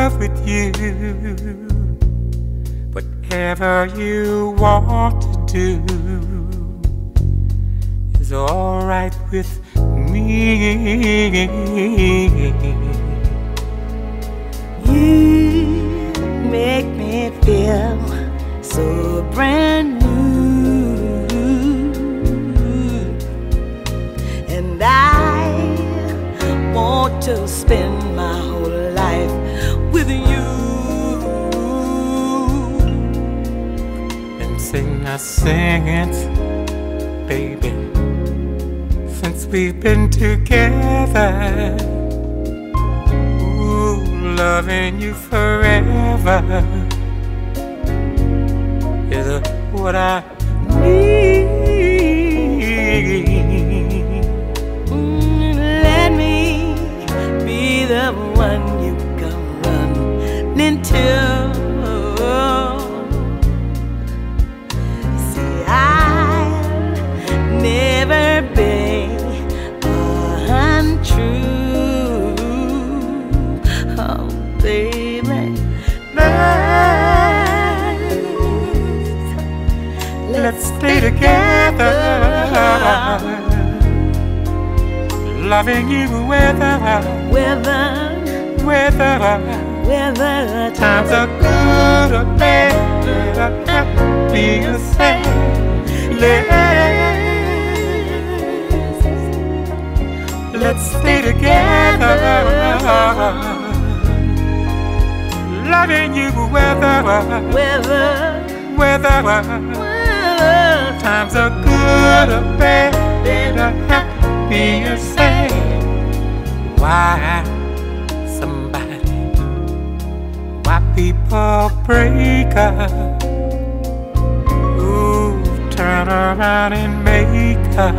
love with you. Whatever you want to do is alright with me. You make me feel so brand new, and I want to spend my sing, I sing it, baby, since we've been together. Ooh, loving you forever is what I stay together. Loving you whether, Whether, whether, whether Times are good or bad, happy or sad. Let's, let's stay together. Loving you whether, whether, weather. whether Times are good or bad, or happy or sad. Why somebody, why people break up? Ooh, turn around and make up.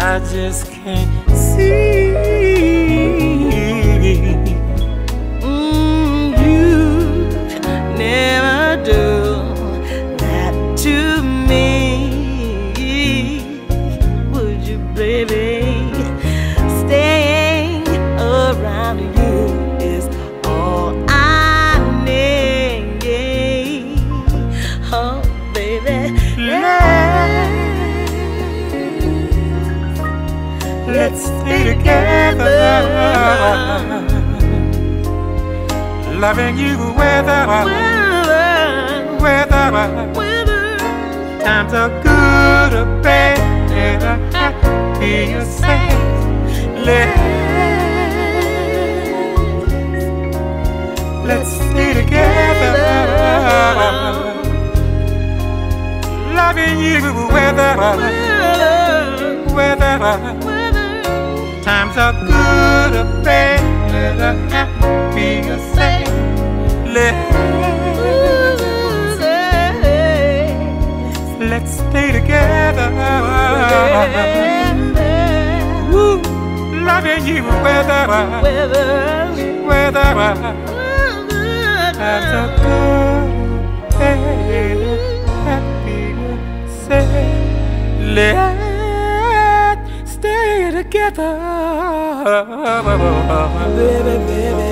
I just can't see. Baby? Staying around you is all I need. Oh, baby, Let's let's stay together. Loving you Whether, whether. whether, Times are good or bad, Let's, stay together. Loving you. Times are good or bad, happy or sad. Let's stay together. Woo, loving you whether, whether. Times are good, or happy sad. Let's stay together. Baby, baby,